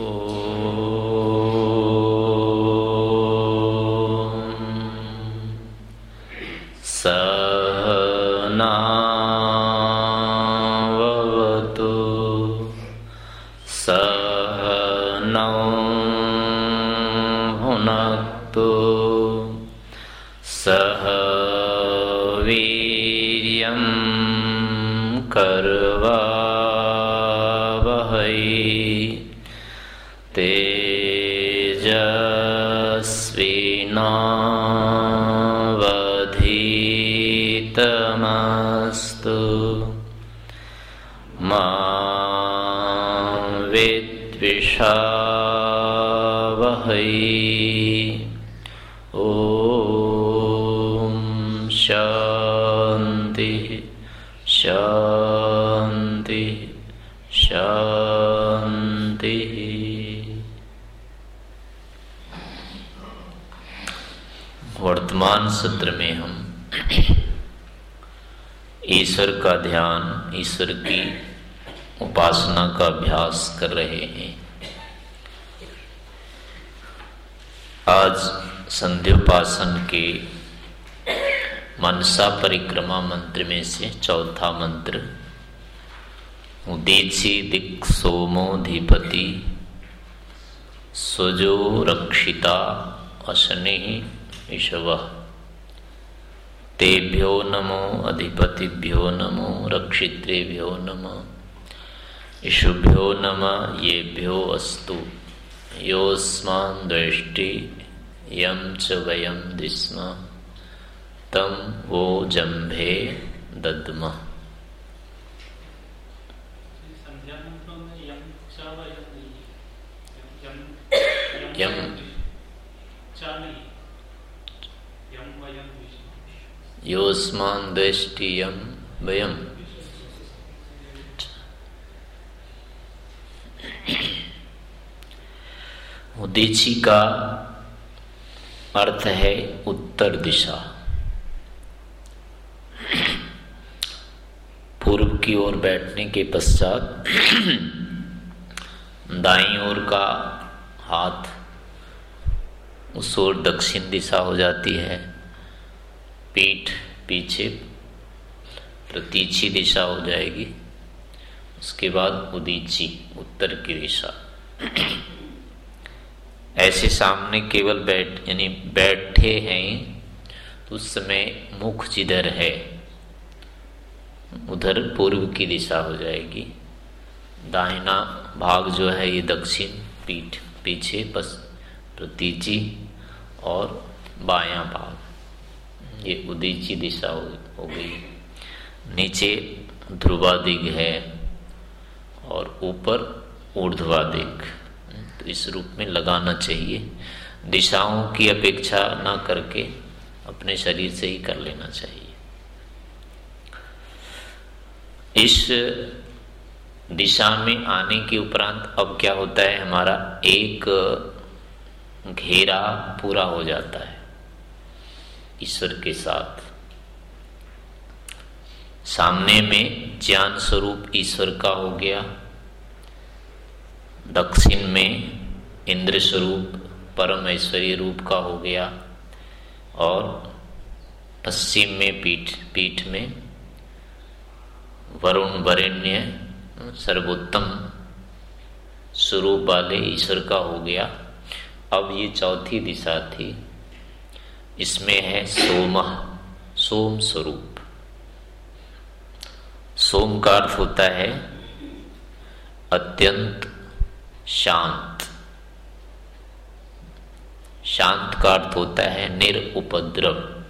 Oh. सत्र में हम ईश्वर का ध्यान ईश्वर की उपासना का अभ्यास कर रहे हैं। आज संध्योपासन के मनसा परिक्रमा मंत्र में से चौथा मंत्र उदेची दिक् सोमोधिपति स्वजो रक्षिता अशनि ईशव। तेभ्यो नमो अधिपतिभ्यो नमो रक्षित्रेभ्यो नम, ईशुभ्यो नम येभ्यो अस्तु। योस्मान् दृष्टि यम च वयम दिस्म। तम वो जम्भे दद्म। यम योस्मान दृष्टियम वयम। उदीची का अर्थ है उत्तर दिशा। पूर्व की ओर बैठने के पश्चात दाई ओर का हाथ उस ओर दक्षिण दिशा हो जाती है। पीठ पीछे प्रतीची दिशा हो जाएगी। उसके बाद उदीची, उत्तर की दिशा। ऐसे सामने केवल बैठ यानी बैठे हैं तो उस समय मुख जिधर है उधर पूर्व की दिशा हो जाएगी। दाहिना भाग जो है ये दक्षिण पीठ पीछे बस प्रतीची और बायां भाग। ये उदीची दिशा हो, गई। नीचे ध्रुवादिग है और ऊपर ऊर्ध्वादिग। इस रूप में लगाना चाहिए। दिशाओं की अपेक्षा ना करके अपने शरीर से ही कर लेना चाहिए। इस दिशा में आने के उपरांत अब क्या होता है? हमारा एक घेरा पूरा हो जाता है ईश्वर के साथ। सामने में ज्ञान स्वरूप ईश्वर का हो गया। दक्षिण में इंद्र स्वरूप परम ऐश्वर्य रूप का हो गया और पश्चिम में पीठ पीठ में वरुण वरेण्य, सर्वोत्तम स्वरूप वाले ईश्वर का हो गया। अब ये चौथी दिशा थी। इसमें है सोम सोम स्वरूप। सोम का अर्थ होता है अत्यंत शांत। शांत का अर्थ होता है, निरुपद्रव।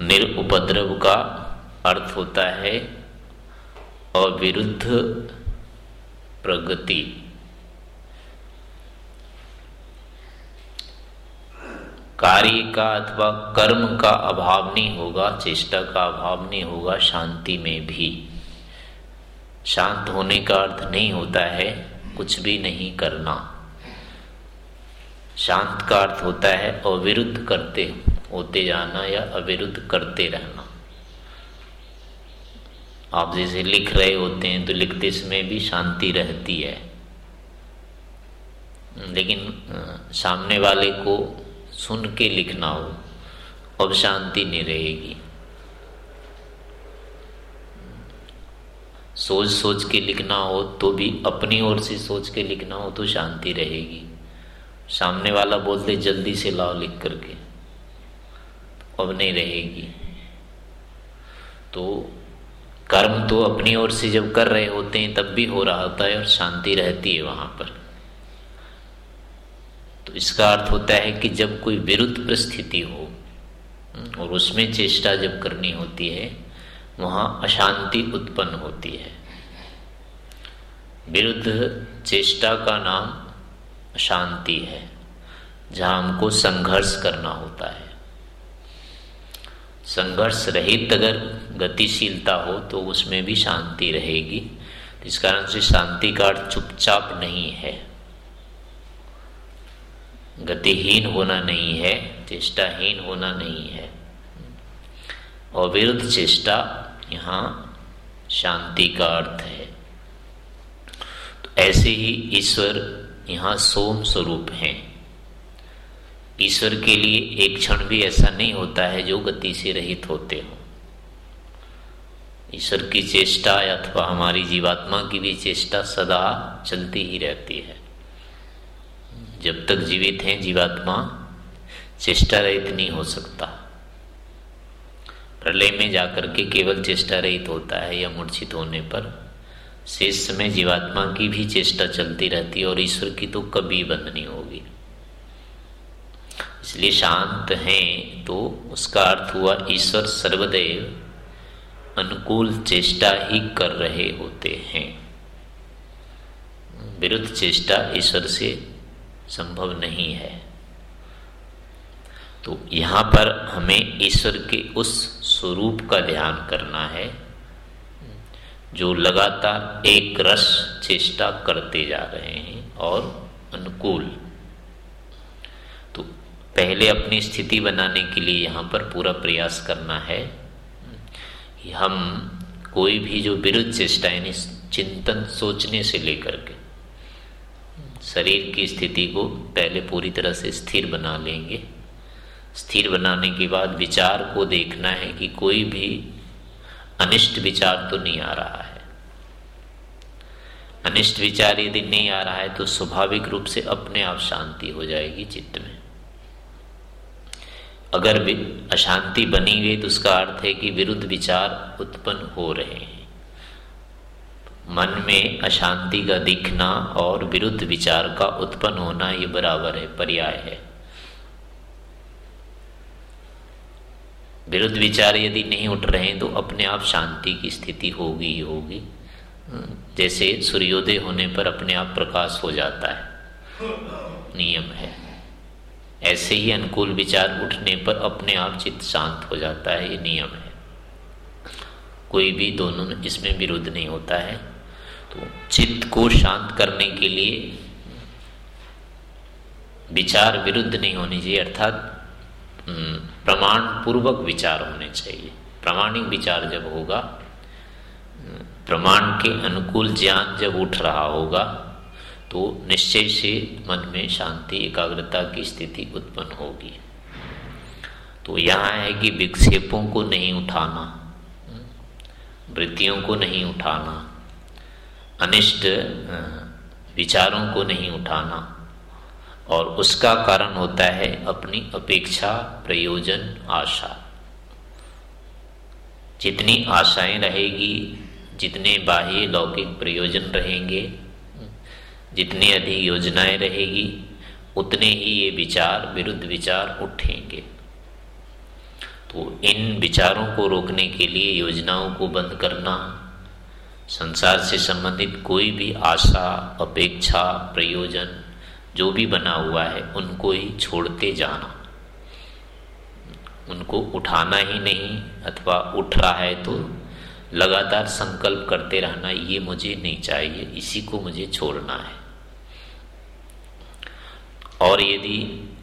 निरुपद्रव का अर्थ होता है अविरुद्ध प्रगति। कार्य का अथवा कर्म का अभाव नहीं होगा, चेष्टा का अभाव नहीं होगा शांति में भी। शांत होने का अर्थ नहीं होता है कुछ भी नहीं करना। शांत का अर्थ होता है अविरुद्ध करते होते जाना या अविरुद्ध करते रहना। आप जैसे लिख रहे होते हैं तो लिखते समय भी शांति रहती है। लेकिन सामने वाले को सुन के लिखना हो, अब शांति नहीं रहेगी। सोच सोच के लिखना हो तो भी, अपनी ओर से सोच के लिखना हो तो शांति रहेगी। सामने वाला बोलते जल्दी से लाओ लिख करके। अब नहीं रहेगी। तो कर्म तो अपनी ओर से जब कर रहे होते हैं, तब भी हो रहा होता है और शांति रहती है वहाँ पर। तो इसका अर्थ होता है कि जब कोई विरुद्ध परिस्थिति हो, और उसमें चेष्टा जब करनी होती है, वहाँ अशांति उत्पन्न होती है। विरुद्ध चेष्टा का नाम अशांति है, जहाँ हमको संघर्ष करना होता है। संघर्ष रहित अगर गतिशीलता हो तो उसमें भी शांति रहेगी। इस कारण से शांति का अर्थ चुपचाप नहीं है। गतिहीन होना नहीं है, चेष्टाहीन होना नहीं है। अविरुद्ध चेष्टा, यहाँ शांति का अर्थ है। तो ऐसे ही ईश्वर यहाँ सोम स्वरूप हैं। ईश्वर के लिए एक क्षण भी ऐसा नहीं होता है जो गति से रहित होते हो। ईश्वर की चेष्टा अथवा हमारी जीवात्मा की भी चेष्टा सदा चलती ही रहती है। जब तक जीवित हैं जीवात्मा, चेष्टा रहित नहीं हो सकता। प्रलय में जाकर के केवल चेष्टा रहित होता है या मूर्छित होने पर शेष समय जीवात्मा की भी चेष्टा चलती रहती है और ईश्वर की तो कभी बंद नहीं होगी। इसलिए शांत हैं तो उसका अर्थ हुआ ईश्वर सर्वदैव अनुकूल चेष्टा ही कर रहे होते हैं। विरुद्ध चेष्टा ईश्वर से संभव नहीं है। तो यहाँ पर हमें ईश्वर के उस स्वरूप का ध्यान करना है। जो लगातार एक रस चेष्टा करते जा रहे हैं और अनुकूल। तो पहले अपनी स्थिति बनाने के लिए यहाँ पर पूरा प्रयास करना है हम कोई भी जो विरुद्ध चेष्टा, यानी चिंतन सोचने से लेकर के शरीर की स्थिति को पहले पूरी तरह से स्थिर बना लेंगे। स्थिर बनाने के बाद विचार को देखना है कि कोई भी अनिष्ट विचार तो नहीं आ रहा है। अनिष्ट विचार यदि नहीं आ रहा है तो स्वाभाविक रूप से अपने आप शांति हो जाएगी चित्त में। अगर अशांति बनी गई तो उसका अर्थ है कि विरुद्ध विचार उत्पन्न हो रहे हैं। मन में अशांति का दिखना और विरुद्ध विचार का उत्पन्न होना, ये बराबर है, पर्याय है। विरुद्ध विचार यदि नहीं उठ रहे हैं तो अपने आप शांति की स्थिति होगी ही होगी। जैसे सूर्योदय होने पर अपने आप प्रकाश हो जाता है। नियम है। ऐसे ही अनुकूल विचार उठने पर अपने आप चित्त शांत हो जाता है, ये नियम है। कोई भी दोनों इसमें विरुद्ध नहीं होता है। तो चित्त को शांत करने के लिए विचार विरुद्ध नहीं होनी चाहिए, अर्थात प्रमाण पूर्वक विचार होने चाहिए। प्रामाणिक विचार जब होगा, प्रमाण के अनुकूल ज्ञान जब उठ रहा होगा तो निश्चय से मन में शांति, एकाग्रता की स्थिति उत्पन्न होगी। तो यहाँ है कि विक्षेपों को नहीं उठाना, वृत्तियों को नहीं उठाना, अनिष्ट विचारों को नहीं उठाना और उसका कारण होता है अपनी अपेक्षा, प्रयोजन, आशा। जितनी आशाएँ रहेगी, जितने बाह्य लौकिक प्रयोजन रहेंगे, जितनी अधिक योजनाएँ रहेगी, उतने ही ये विचार, विरुद्ध विचार उठेंगे। तो इन विचारों को रोकने के लिए योजनाओं को बंद करना, संसार से संबंधित कोई भी आशा, अपेक्षा, प्रयोजन जो भी बना हुआ है, उनको ही छोड़ते जाना। उनको उठाना ही नहीं अथवा उठ रहा है तो लगातार संकल्प करते रहना, ये मुझे नहीं चाहिए, इसी को मुझे छोड़ना है। और यदि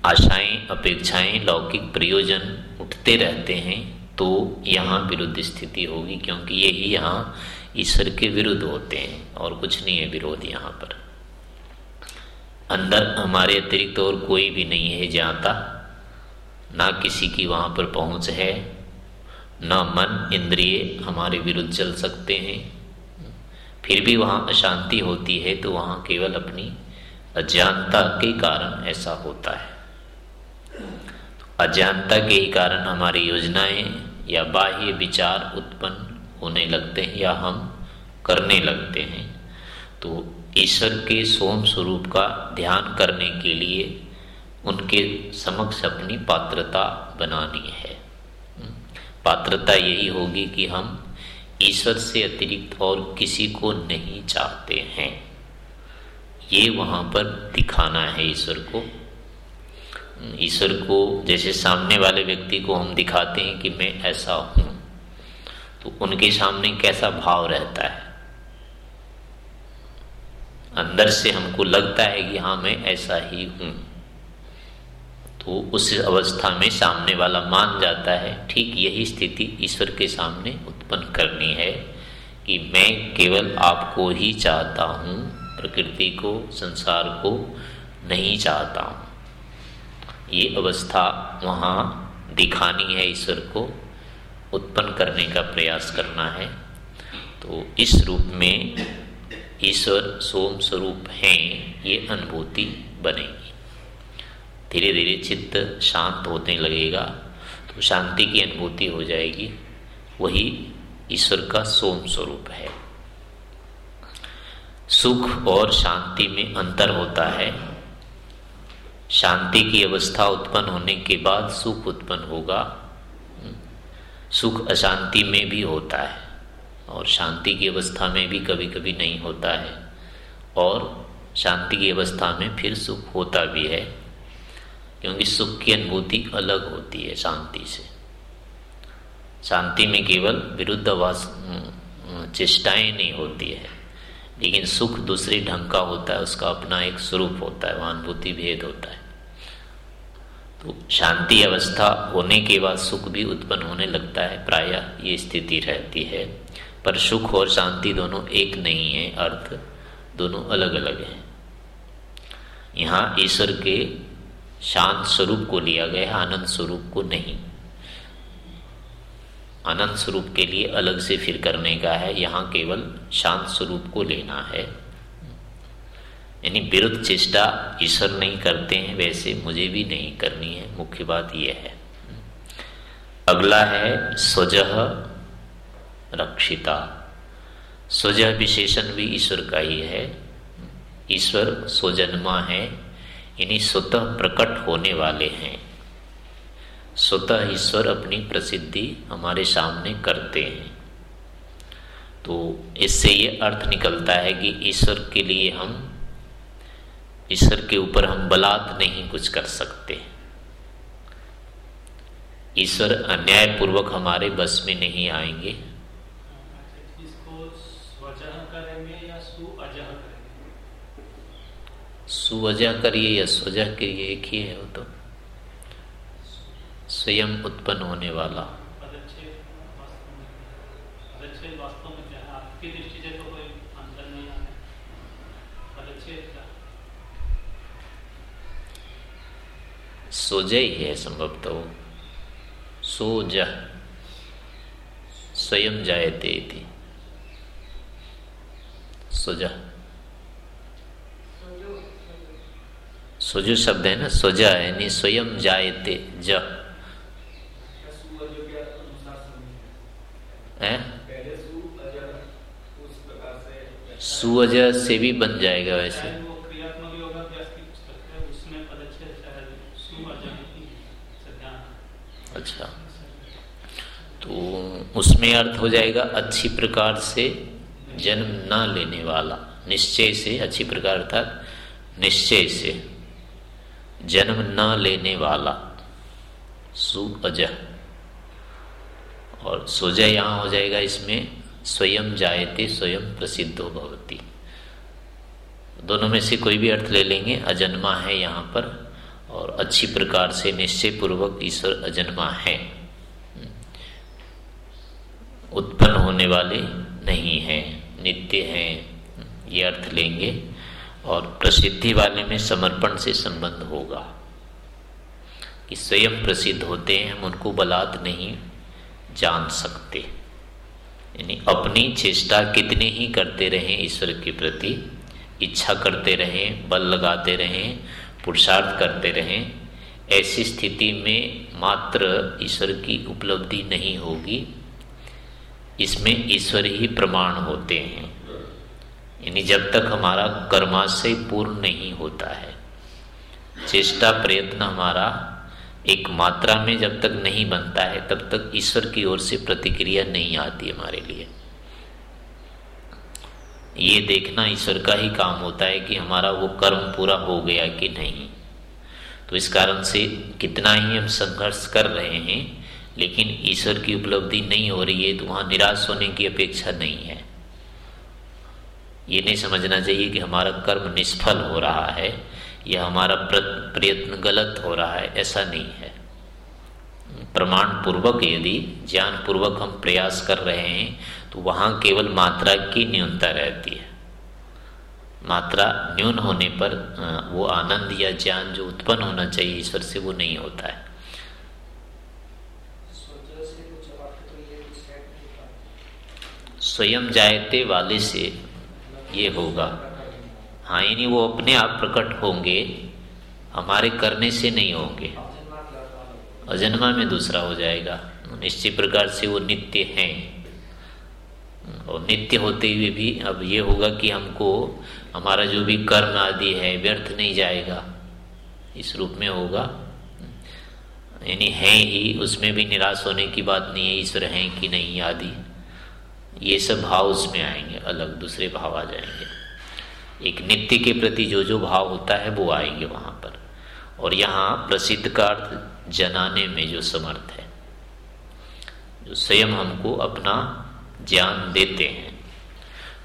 आशाएँ, अपेक्षाएँ, लौकिक प्रयोजन उठते रहते हैं तो यहाँ विरुद्ध स्थिति होगी, क्योंकि यही यहाँ ईश्वर के विरुद्ध होते हैं, और कुछ नहीं है विरोध यहाँ पर। अंदर हमारे अतिरिक्त और कोई भी नहीं है जानता। ना किसी की वहाँ पर पहुँच है, ना मन, इंद्रिय हमारे विरुद्ध चल सकते हैं। फिर भी वहाँ अशांति होती है तो वहाँ केवल अपनी अज्ञानता के कारण ऐसा होता है। अज्ञानता के ही कारण हमारी योजनाएँ या बाह्य विचार उत्पन्न होने लगते हैं या हम करने लगते हैं। तो ईश्वर के सोम स्वरूप का ध्यान करने के लिए उनके समक्ष अपनी पात्रता बनानी है। पात्रता यही होगी कि हम ईश्वर से अतिरिक्त और किसी को नहीं चाहते हैं। ये वहाँ पर दिखाना है ईश्वर को। ईश्वर को जैसे सामने वाले व्यक्ति को हम दिखाते हैं कि मैं ऐसा हूँ तो उनके सामने कैसा भाव रहता है? अंदर से हमको लगता है कि हाँ मैं ऐसा ही हूँ। तो उस अवस्था में सामने वाला मान जाता है, ठीक यही स्थिति ईश्वर के सामने उत्पन्न करनी है कि मैं केवल आपको ही चाहता हूँ, प्रकृति को, संसार को नहीं चाहता हूँ। ये अवस्था वहाँ दिखानी है ईश्वर को, उत्पन्न करने का प्रयास करना है। तो इस रूप में ईश्वर सोम स्वरूप हैं, ये अनुभूति बनेगी। धीरे धीरे चित्त शांत होने लगेगा तो शांति की अनुभूति हो जाएगी। वही ईश्वर का सोम स्वरूप है। सुख और शांति में अंतर होता है। शांति की अवस्था उत्पन्न होने के बाद सुख उत्पन्न होगा। सुख अशांति में भी होता है। और शांति की अवस्था में भी कभी कभी नहीं होता है। और शांति की अवस्था में फिर सुख होता भी है, क्योंकि सुख की अनुभूति अलग होती है शांति से। शांति में केवल विरुद्ध चेष्टाएँ नहीं होती है, लेकिन सुख दूसरे ढंग का होता है, उसका अपना एक स्वरूप होता है वहाँ अनुभूति भेद होता है। तो शांति अवस्था होने के बाद सुख भी उत्पन्न होने लगता है, प्रायः ये स्थिति रहती है। पर सुख और शांति दोनों एक नहीं है, अर्थ दोनों अलग अलग हैं। यहाँ ईश्वर के शांत स्वरूप को लिया गया है, आनंद स्वरूप को नहीं। आनंद स्वरूप के लिए अलग से फिर करने का है, यहाँ केवल शांत स्वरूप को लेना है। यानी विरुद्ध चेष्टा ईश्वर नहीं करते हैं, वैसे मुझे भी नहीं करनी है, मुख्य बात यह है। अगला है स्वजह रक्षिता। स्वजह विशेषण भी ईश्वर का ही है। ईश्वर स्वजन्मा है यानी स्वतः प्रकट होने वाले हैं। स्वतः ईश्वर अपनी प्रसिद्धि हमारे सामने करते हैं। तो इससे ये अर्थ निकलता है कि ईश्वर के लिए हम, ईश्वर के ऊपर हम बलात् नहीं कुछ कर सकते। ईश्वर अन्यायपूर्वक हमारे बस में नहीं आएँगे। सुवजह करिए या स्वजह करिए एक ही है वो तो। स्वयं उत्पन्न होने वाला। सोजय ही है संभवतः वो। सोज स्वयं जायते थी सोजह सोजो शब्द है ना, सोजा यानी स्वयं जायते, ज। सुअज से भी बन जाएगा वैसे। अच्छा। तो उसमें अर्थ हो जाएगा अच्छी प्रकार से जन्म न लेने वाला। निश्चय से अच्छी प्रकार अर्थात निश्चय से। जन्म न लेने वाला। सुअज और सुजय यहाँ हो जाएगा इसमें, स्वयं जायते स्वयं प्रसिद्धो भवती। दोनों में से कोई भी अर्थ ले लेंगे, अजन्मा है यहाँ पर, और अच्छी प्रकार से निश्चय पूर्वक ईश्वर अजन्मा है। उत्पन्न होने वाले नहीं हैं, नित्य हैं, ये अर्थ लेंगे। और प्रसिद्धि वाले में समर्पण से संबंध होगा कि स्वयं प्रसिद्ध होते हैं, हम उनको बलात् नहीं जान सकते। यानी अपनी चेष्टा कितने ही करते रहें, ईश्वर के प्रति इच्छा करते रहें, बल लगाते रहें, पुरुषार्थ करते रहें, ऐसी स्थिति में मात्र ईश्वर की उपलब्धि नहीं होगी। इसमें ईश्वर ही प्रमाण होते हैं। यानी जब तक हमारा कर्माशय पूर्ण नहीं होता है, चेष्टा प्रयत्न हमारा एक मात्रा में जब तक नहीं बनता है, तब तक ईश्वर की ओर से प्रतिक्रिया नहीं आती हमारे लिए। ये देखना ईश्वर का ही काम होता है कि हमारा वो कर्म पूरा हो गया कि नहीं। तो इस कारण से कितना ही हम संघर्ष कर रहे हैं, लेकिन ईश्वर की उपलब्धि नहीं हो रही है तो वहाँ निराश होने की अपेक्षा नहीं है। ये नहीं समझना चाहिए कि हमारा कर्म निष्फल हो रहा है या हमारा प्रयत्न गलत हो रहा है ऐसा नहीं है। प्रमाण पूर्वक यदि ज्ञान पूर्वक हम प्रयास कर रहे हैं तो वहाँ केवल मात्रा की न्यूनता रहती है। मात्रा न्यून होने पर वो आनंद या ज्ञान जो उत्पन्न होना चाहिए ईश्वर से वो नहीं होता है। स्वयं जायते वाले से ये होगा। हाँ यानी वो अपने आप प्रकट होंगे, हमारे करने से नहीं होंगे। अजन्मा में दूसरा हो जाएगा। निश्चित प्रकार से वो नित्य हैं। और नित्य होते हुए भी अब ये होगा कि हमको, हमारा जो भी कर्म आदि है, व्यर्थ नहीं जाएगा। इस रूप में होगा। यानी है ही, उसमें भी निराश होने की बात नहीं है, ईश्वर हैं कि नहीं आदि। ये सब भाव उसमें आएँगे, अलग दूसरे भाव आ जाएँगे। एक नित्य के प्रति जो जो भाव होता है, वो आएँगे वहाँ पर। और यहाँ प्रसिद्ध का अर्थ जनाने में जो समर्थ है, जो स्वयं हमको अपना ज्ञान देते हैं।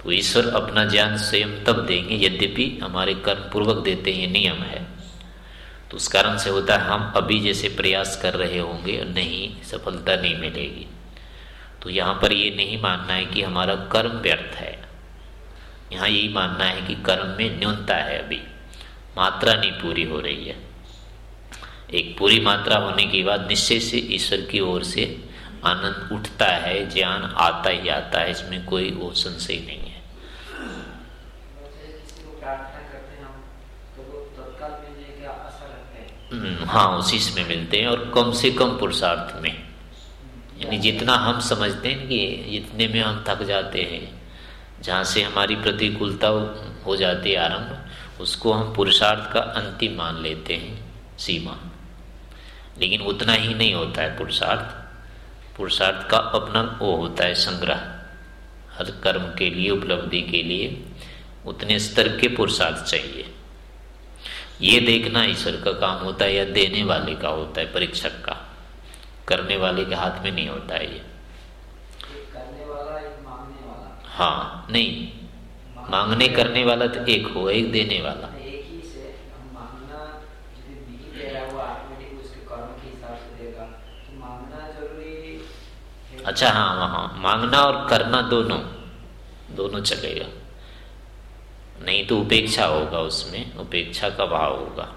तो ईश्वर अपना ज्ञान स्वयं तब देंगे, यद्यपि हमारे कर्म पूर्वक देते हैं नियम है। तो उस कारण से होता है, हम अभी जैसे प्रयास कर रहे होंगे और नहीं, सफलता नहीं मिलेगी। तो यहाँ पर ये नहीं मानना है कि हमारा कर्म व्यर्थ है। यहाँ यही मानना है कि कर्म में न्यूनता है अभी। मात्रा नहीं पूरी हो रही है। एक पूरी मात्रा होने के बाद निश्चय से ईश्वर की ओर से आनंद उठता है ज्ञान आता ही आता है इसमें कोई वो संशय नहीं है। हम्म, हाँ उसी में मिलते हैं और कम से कम पुरुषार्थ में। यानी जितना हम समझते हैं कि इतने में हम थक जाते हैं, जहाँ से हमारी प्रतिकूलता हो जाती है आरंभ, उसको हम पुरुषार्थ का अंतिम मान लेते हैं, सीमा। लेकिन उतना ही नहीं होता है पुरुषार्थ। पुरुषार्थ का अपना वो होता है संग्रह। हर कर्म के लिए, उपलब्धि के लिए उतने स्तर के पुरुषार्थ चाहिए। ये देखना ईश्वर का काम होता है या देने वाले का होता है, परीक्षक का। करने वाले के हाथ में नहीं होता है ये। करने वाला एक मांगने वाला। हाँ नहीं। मांगने करने वाला तो एक हो एक देने वाला। ही है तो मांगना ज़रूरी अच्छा हाँ वहाँ। मांगना और करना दोनों। दोनों चलेगा। नहीं तो उपेक्षा होगा उसमें। उपेक्षा का भाव होगा।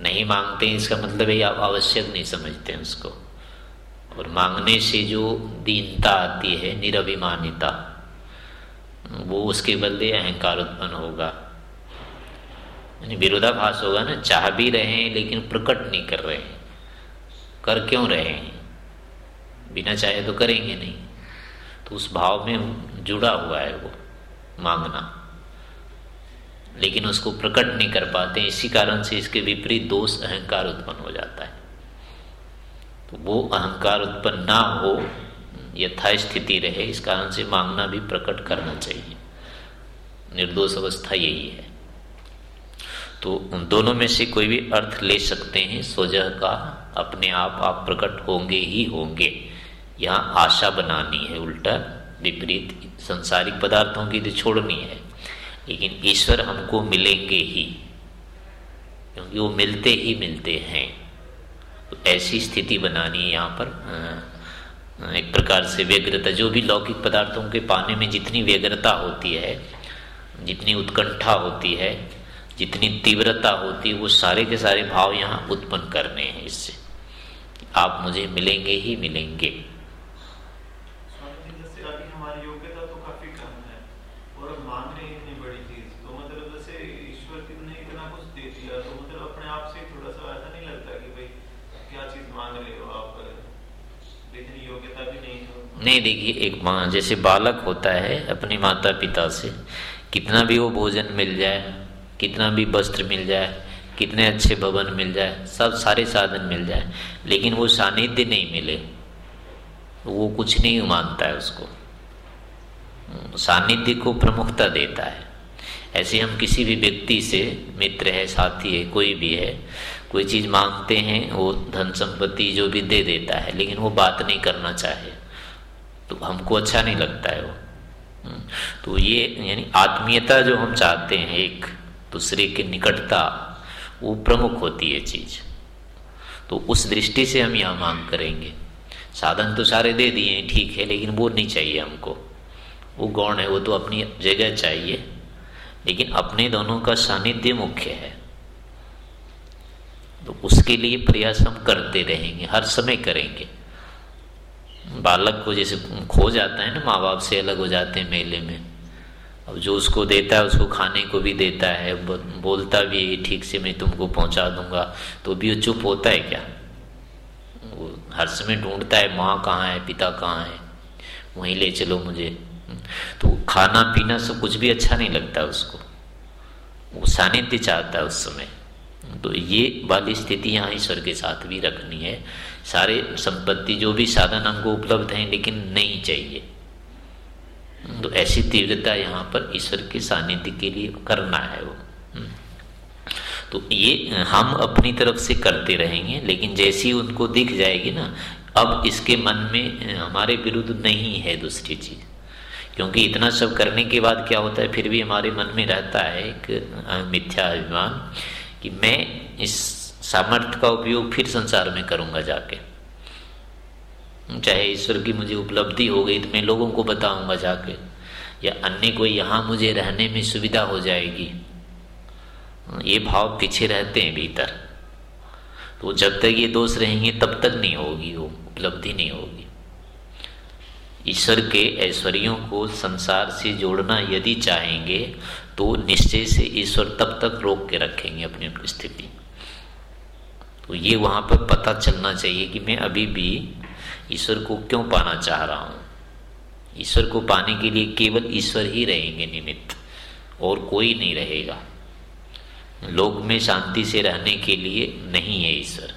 नहीं मांगते हैं इसका मतलब है आप आवश्यक नहीं समझते हैं उसको। और मांगने से जो दीनता आती है, निरभिमानिता, वो उसके बदले अहंकार उत्पन्न होगा। यानी विरोधाभास होगा ना, चाह भी रहे हैं लेकिन प्रकट नहीं कर रहे हैं। कर क्यों रहे हैं? बिना चाहे तो करेंगे नहीं। तो उस भाव में जुड़ा हुआ है वो मांगना। लेकिन उसको प्रकट नहीं कर पाते, इसी कारण से इसके विपरीत दोष अहंकार उत्पन्न हो जाता है। तो वो अहंकार उत्पन्न ना हो यथा स्थिति रहे, इस कारण से मांगना भी प्रकट करना चाहिए। निर्दोष अवस्था यही है। तो उन दोनों में से कोई भी अर्थ ले सकते हैं सोजह का अपने आप आप प्रकट होंगे ही होंगे। यहाँ आशा बनानी है, उल्टा विपरीत संसारिक पदार्थों की तो छोड़नी है। लेकिन ईश्वर हमको मिलेंगे ही, क्योंकि वो मिलते ही मिलते हैं। तो ऐसी स्थिति बनानी है यहाँ पर। एक प्रकार से व्यग्रता, जो भी लौकिक पदार्थों के पाने में जितनी व्यग्रता होती है, जितनी उत्कंठा होती है, जितनी तीव्रता होती है, वो सारे के सारे भाव यहाँ उत्पन्न करने हैं इससे। आप मुझे मिलेंगे ही मिलेंगे। नहीं, देखिए, एक माँ, जैसे बालक होता है अपनी माता पिता से, कितना भी वो भोजन मिल जाए, कितना भी वस्त्र मिल जाए, कितने अच्छे भवन मिल जाए, सब सारे साधन मिल जाए, लेकिन वो सानिध्य नहीं मिले। वो कुछ नहीं मानता है उसको। सानिध्य को प्रमुखता देता है। ऐसे हम किसी भी व्यक्ति से, मित्र है, साथी है, कोई भी है, कोई चीज़ मांगते हैं, वो धन संपत्ति जो भी दे देता है, लेकिन वो बात नहीं करना चाहे। तो हमको अच्छा नहीं लगता है वो। हम्म, तो ये यानी आत्मीयता जो हम चाहते हैं एक दूसरे के निकटता वो प्रमुख होती है चीज़। तो उस दृष्टि से हम यहाँ मांग करेंगे। साधन तो सारे दे दिए हैं ठीक है लेकिन वो नहीं चाहिए हमको। वो गौण है वो तो अपनी जगह चाहिए लेकिन अपने दोनों का सानिध्य मुख्य है। तो उसके लिए प्रयास हम करते रहेंगे हर समय करेंगे। बालक को जैसे खो जाता है ना माँ बाप से अलग हो जाते हैं मेले में। अब जो उसको देता है, उसको खाने को भी देता है बोलता भी है ठीक से मैं तुमको पहुँचा दूँगा। तो भी वो चुप होता है क्या? वो हर समय ढूंढता है, माँ कहाँ है, पिता कहाँ है? वहीं ले चलो मुझे। तो खाना पीना सब कुछ भी अच्छा नहीं लगता उसको। वो सानिध्य चाहता है उस समय। तो ये वाली स्थिति यहाँ ईश्वर के साथ भी रखनी है। सारे संपत्ति जो भी साधन हमको उपलब्ध हैं, लेकिन नहीं चाहिए। तो ऐसी तीव्रता यहाँ पर ईश्वर के सानिध्य के लिए करना है वो। हम्म। तो ये हम अपनी तरफ़ से करते रहेंगे, लेकिन जैसी उनको दिख जाएगी ना, अब इसके मन में हमारे विरुद्ध नहीं है दूसरी चीज़। क्योंकि इतना सब करने के बाद क्या होता है, फिर भी हमारे मन में रहता है एक मिथ्या अभिमान कि मैं इस सामर्थ्य का उपयोग फिर संसार में करूँगा जाके। चाहे ईश्वर की मुझे उपलब्धि हो गई तो मैं लोगों को बताऊँगा जाके या अन्य कोई यहाँ मुझे रहने में सुविधा हो जाएगी। ये भाव पीछे रहते हैं भीतर। तो जब तक ये दोष रहेंगे, तब तक नहीं होगी वो, उपलब्धि नहीं होगी। ईश्वर के ऐश्वर्यों को संसार से जोड़ना यदि चाहेंगे तो निश्चय से ईश्वर तब तक रोक के रखेंगे अपनी स्थिति। तो ये वहाँ पर पता चलना चाहिए कि मैं अभी भी ईश्वर को क्यों पाना चाह रहा हूँ? ईश्वर को पाने के लिए केवल ईश्वर ही रहेंगे निमित्त, और कोई नहीं रहेगा। लोक में शांति से रहने के लिए नहीं है ईश्वर।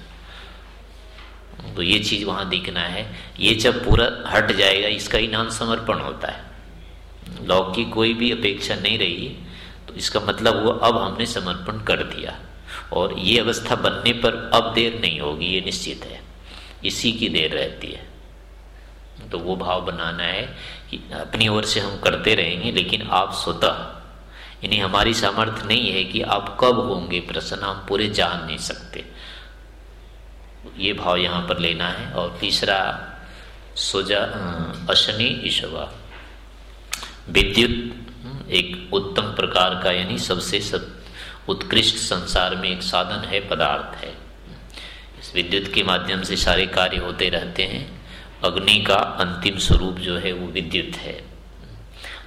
तो ये चीज़ वहाँ दिखना है। ये जब पूरा हट जाएगा, इसका ही नाम समर्पण होता है। लौक की कोई भी अपेक्षा नहीं रही तो इसका मतलब वो अब हमने समर्पण कर दिया। और ये अवस्था बनने पर अब देर नहीं होगी, ये निश्चित है। इसी की देर रहती है। तो वो भाव बनाना है कि अपनी ओर से हम करते रहेंगे, लेकिन आप स्वतः यानी हमारी सामर्थ्य नहीं है कि आप कब होंगे प्रसन्न, हम पूरे जान नहीं सकते। ये भाव यहाँ पर लेना है। और तीसरा, सोजा अशनि ईशवा। विद्युत एक उत्तम प्रकार का यानी सबसे सब उत्कृष्ट संसार में एक साधन है, पदार्थ है। इस विद्युत के माध्यम से सारे कार्य होते रहते हैं। अग्नि का अंतिम स्वरूप जो है, वो विद्युत है।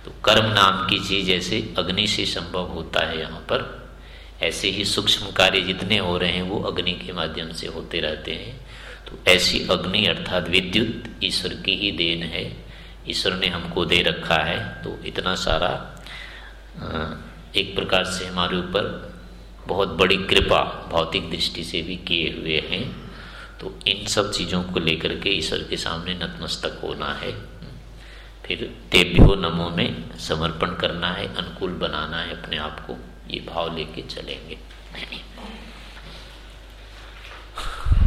तो कर्म नाम की चीज़ ऐसे अग्नि से संभव होता है यहाँ पर। ऐसे ही सूक्ष्म कार्य जितने हो रहे हैं, वो अग्नि के माध्यम से होते रहते हैं। तो ऐसी अग्नि अर्थात विद्युत ईश्वर की ही देन है। ईश्वर ने हमको दे रखा है तो इतना सारा एक प्रकार से हमारे ऊपर बहुत बड़ी कृपा भौतिक दृष्टि से भी किए हुए हैं। तो इन सब चीज़ों को लेकर के ईश्वर के सामने नतमस्तक होना है। फिर तेभ्यो नमो में समर्पण करना है, अनुकूल बनाना है अपने आप को। ये भाव लेके चलेंगे।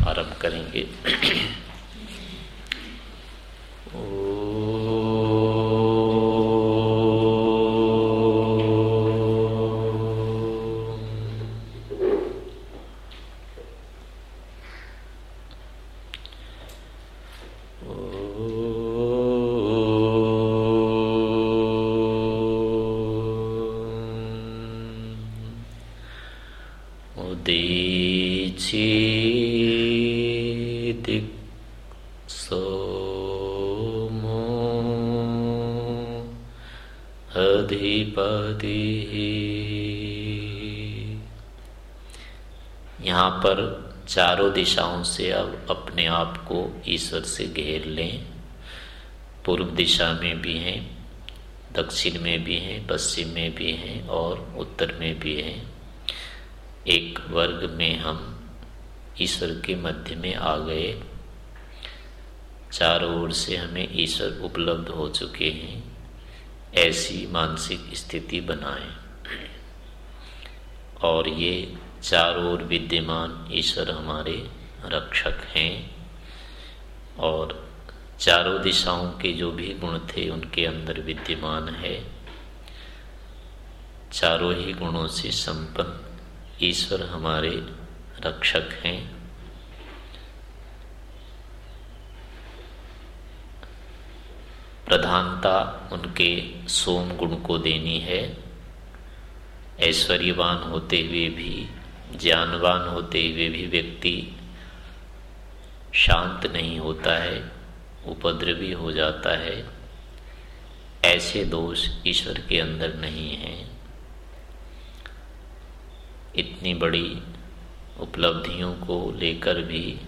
आरंभ करेंगे। ओ उदीचिदिक्सो मो अधिपति। यहाँ पर चारों दिशाओं से अब अपने आप को ईश्वर से घेर लें। पूर्व दिशा में भी हैं, दक्षिण में भी हैं, पश्चिम में भी हैं और उत्तर में भी हैं। एक वर्ग में हम ईश्वर के मध्य में आ गए। चारों ओर से हमें ईश्वर उपलब्ध हो चुके हैं। ऐसी मानसिक स्थिति बनाएँ। और ये चारों ओर विद्यमान ईश्वर हमारे रक्षक हैं। और चारों दिशाओं के जो भी गुण थे, उनके अंदर विद्यमान है। चारों ही गुणों से संपन्न ईश्वर हमारे रक्षक हैं। प्रधानता उनके सोम गुण को देनी है। ऐश्वर्यवान होते हुए भी, ज्ञानवान होते हुए भी व्यक्ति शांत नहीं होता है, उपद्रवी हो जाता है। ऐसे दोष ईश्वर के अंदर नहीं हैं। इतनी बड़ी उपलब्धियों को लेकर भी,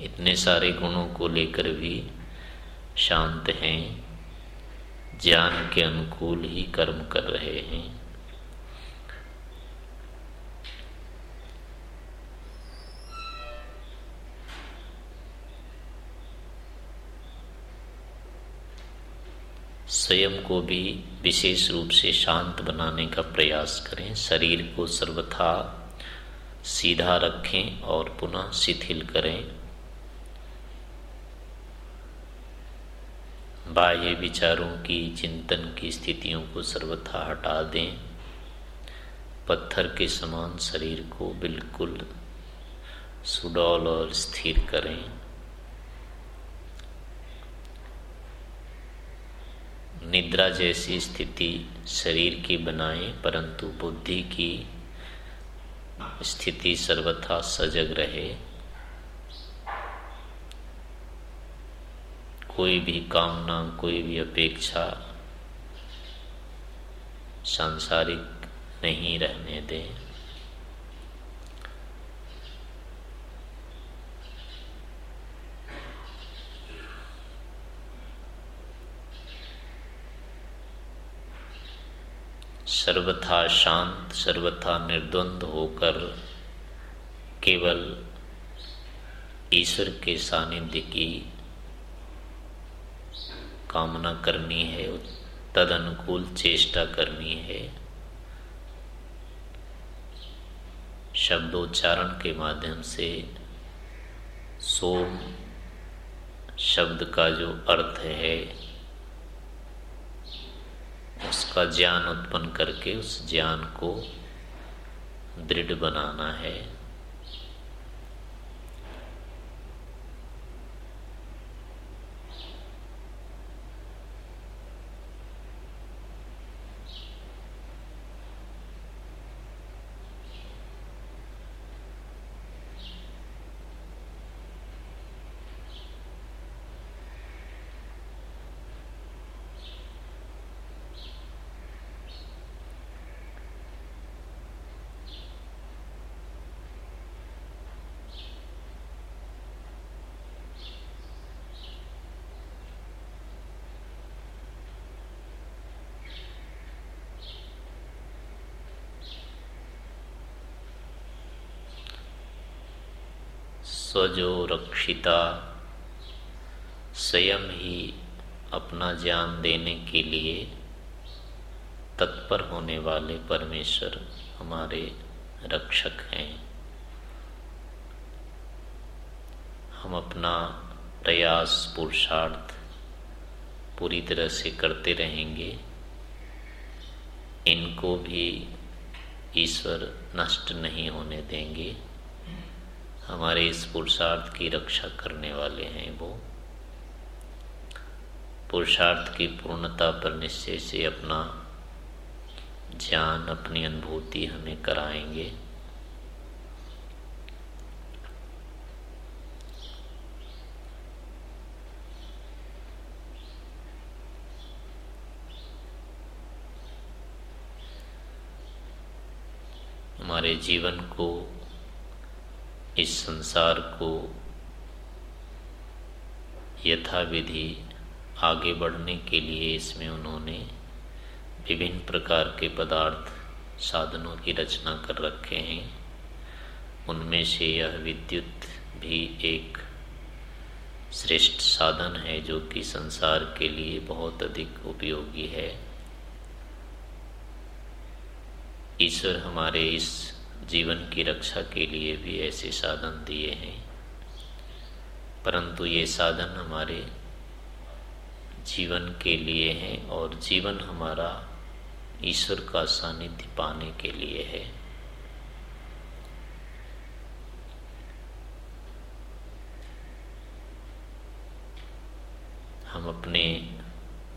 इतने सारे गुणों को लेकर भी शांत हैं, ज्ञान के अनुकूल ही कर्म कर रहे हैं। स्वयं को भी विशेष रूप से शांत बनाने का प्रयास करें। शरीर को सर्वथा सीधा रखें और पुनः शिथिल करें। बाह्य विचारों की, चिंतन की स्थितियों को सर्वथा हटा दें। पत्थर के समान शरीर को बिल्कुल सुडौल और स्थिर करें। निद्रा जैसी स्थिति शरीर की बनाएँ, परंतु बुद्धि की स्थिति सर्वथा सजग रहे। कोई भी कामना, कोई भी अपेक्षा सांसारिक नहीं रहने दें। सर्वथा शांत, सर्वथा निर्द्वंद होकर केवल ईश्वर के सानिध्य की कामना करनी है तद अनुकूल चेष्टा करनी है। शब्दोच्चारण के माध्यम से सोम शब्द का जो अर्थ है उसका ज्ञान उत्पन्न करके उस ज्ञान को दृढ़ बनाना है। स्वजो रक्षिता। स्वयं ही अपना ज्ञान देने के लिए तत्पर होने वाले परमेश्वर हमारे रक्षक हैं। हम अपना प्रयास पुरुषार्थ पूरी तरह से करते रहेंगे। इनको भी ईश्वर नष्ट नहीं होने देंगे। हमारे इस पुरुषार्थ की रक्षा करने वाले हैं वो। पुरुषार्थ की पूर्णता पर निश्चय से अपना ज्ञान, अपनी अनुभूति हमें कराएँगे। हमारे जीवन को इस संसार को यथाविधि आगे बढ़ने के लिए इसमें उन्होंने विभिन्न प्रकार के पदार्थ साधनों की रचना कर रखे हैं। उनमें से यह विद्युत भी एक श्रेष्ठ साधन है जो कि संसार के लिए बहुत अधिक उपयोगी है। ईश्वर हमारे इस जीवन की रक्षा के लिए भी ऐसे साधन दिए हैं। परंतु ये साधन हमारे जीवन के लिए हैं और जीवन हमारा ईश्वर का सानिध्य पाने के लिए है। हम अपने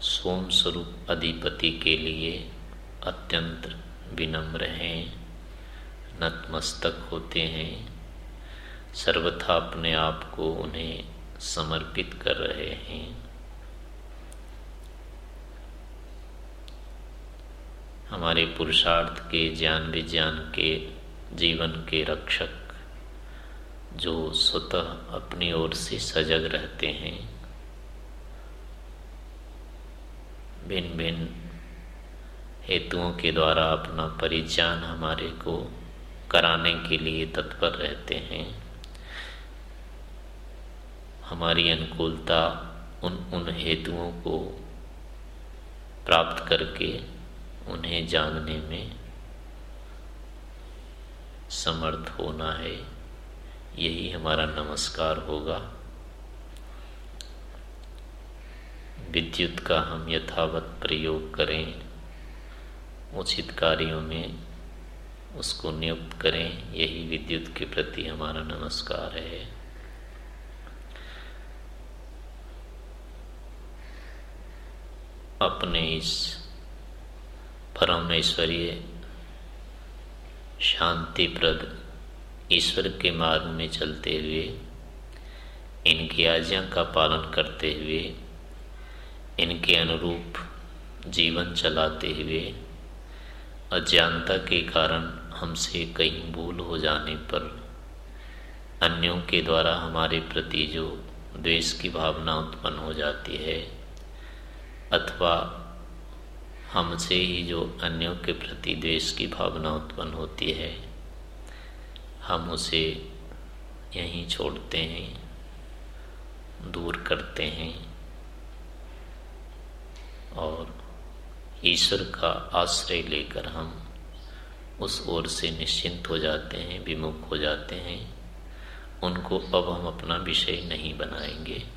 सोम स्वरूप अधिपति के लिए अत्यंत विनम्र हैं। नतमस्तक होते हैं। सर्वथा अपने आप को उन्हें समर्पित कर रहे हैं। हमारे पुरुषार्थ के, ज्ञान विज्ञान के, जीवन के रक्षक जो स्वतः अपनी ओर से सजग रहते हैं भिन्न भिन्न हेतुओं के द्वारा अपना परिचान हमारे को कराने के लिए तत्पर रहते हैं। हमारी अनुकूलता उन उन हेतुओं को प्राप्त करके उन्हें जानने में समर्थ होना है। यही हमारा नमस्कार होगा। विद्युत का हम यथावत प्रयोग करें। उचित कार्यों में उसको नियुक्त करें। यही विद्युत के प्रति हमारा नमस्कार है। अपने इस परम ऐश्वर्य शांतिप्रद ईश्वर के मार्ग में चलते हुए, इनकी आज्ञा का पालन करते हुए, इनके अनुरूप जीवन चलाते हुए, अज्ञानता के कारण हमसे कहीं भूल हो जाने पर, अन्यों के द्वारा हमारे प्रति जो द्वेष की भावना उत्पन्न हो जाती है, अथवा हमसे ही जो अन्यों के प्रति द्वेष की भावना उत्पन्न होती है, हम उसे यहीं छोड़ते हैं, दूर करते हैं, और ईश्वर का आश्रय लेकर हम उस ओर से निश्चिंत हो जाते हैं, विमुख हो जाते हैं। उनको अब हम अपना विषय नहीं बनाएँगे।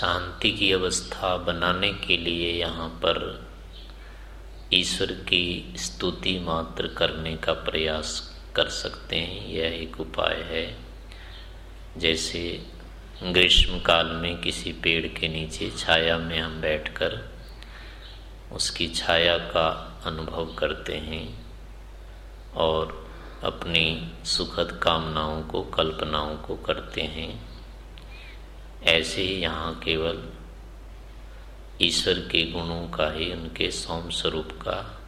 शांति की अवस्था बनाने के लिए यहाँ पर ईश्वर की स्तुति मात्र करने का प्रयास कर सकते हैं, यह एक उपाय है। जैसे ग्रीष्म काल में किसी पेड़ के नीचे छाया में हम बैठकर उसकी छाया का अनुभव करते हैं और अपनी सुखद कामनाओं को, कल्पनाओं को करते हैं। ऐसे ही यहाँ केवल ईश्वर के गुणों का ही उनके सौम स्वरूप का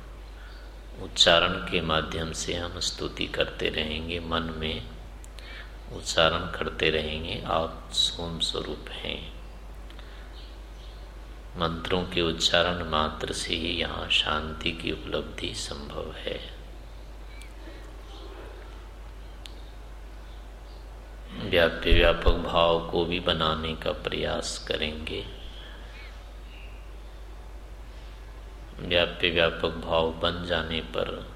उच्चारण के माध्यम से हम स्तुति करते रहेंगे, मन में उच्चारण करते रहेंगे, आप सोम स्वरूप हैं। मंत्रों के उच्चारण मात्र से ही यहाँ शांति की उपलब्धि संभव है। व्याप्य व्यापक भाव को भी बनाने का प्रयास करेंगे। व्याप्य व्यापक भाव बन जाने पर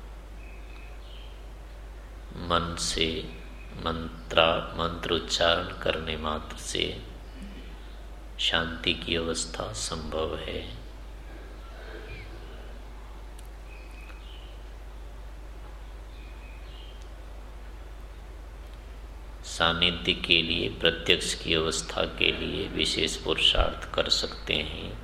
मन से मंत्रा, मंत्र उच्चारण करने मात्र से शांति की अवस्था संभव है। सानिध्य के लिए, प्रत्यक्ष की अवस्था के लिए विशेष पुरुषार्थ कर सकते हैं।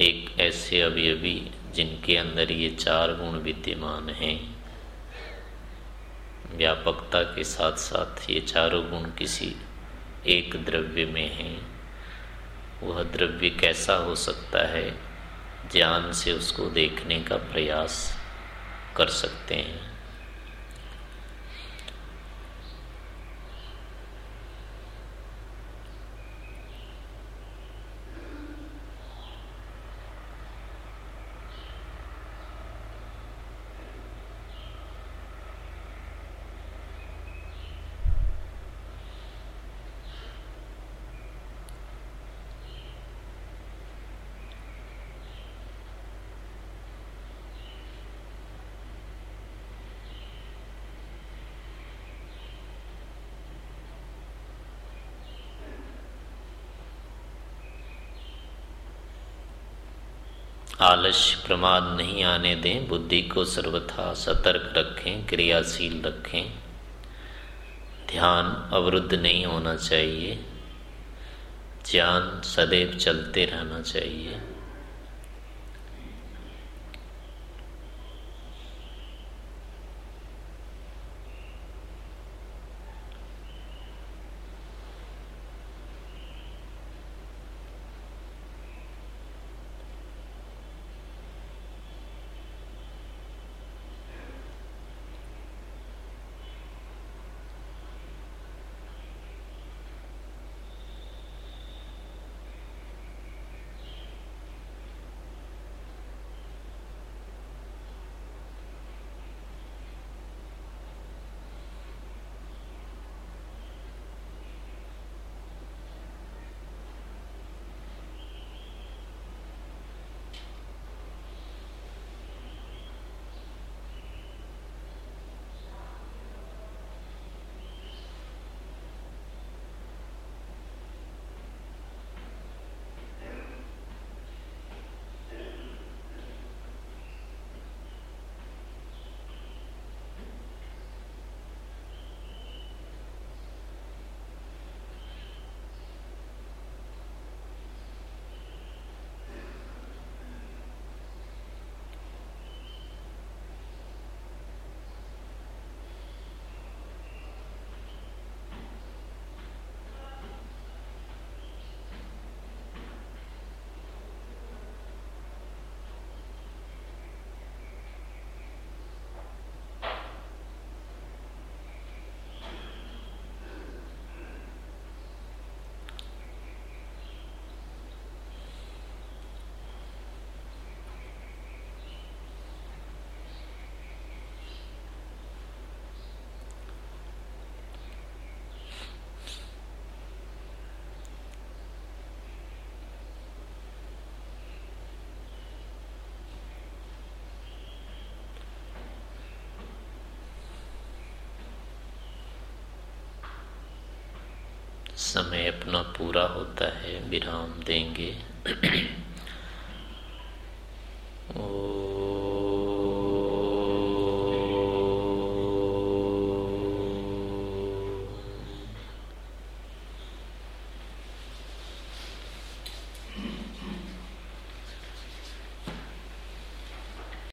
एक ऐसे अवयवी जिनके अंदर ये चार गुण विद्यमान हैं। व्यापकता के साथ साथ ये चारों गुण किसी एक द्रव्य में हैं। वह द्रव्य कैसा हो सकता है, ज्ञान से उसको देखने का प्रयास कर सकते हैं। आलस्य प्रमाद नहीं आने दें, बुद्धि को सर्वथा सतर्क रखें, क्रियाशील रखें। ध्यान अवरुद्ध नहीं होना चाहिए, ज्ञान सदैव चलते रहना चाहिए। समय अपना पूरा होता है विराम देंगे।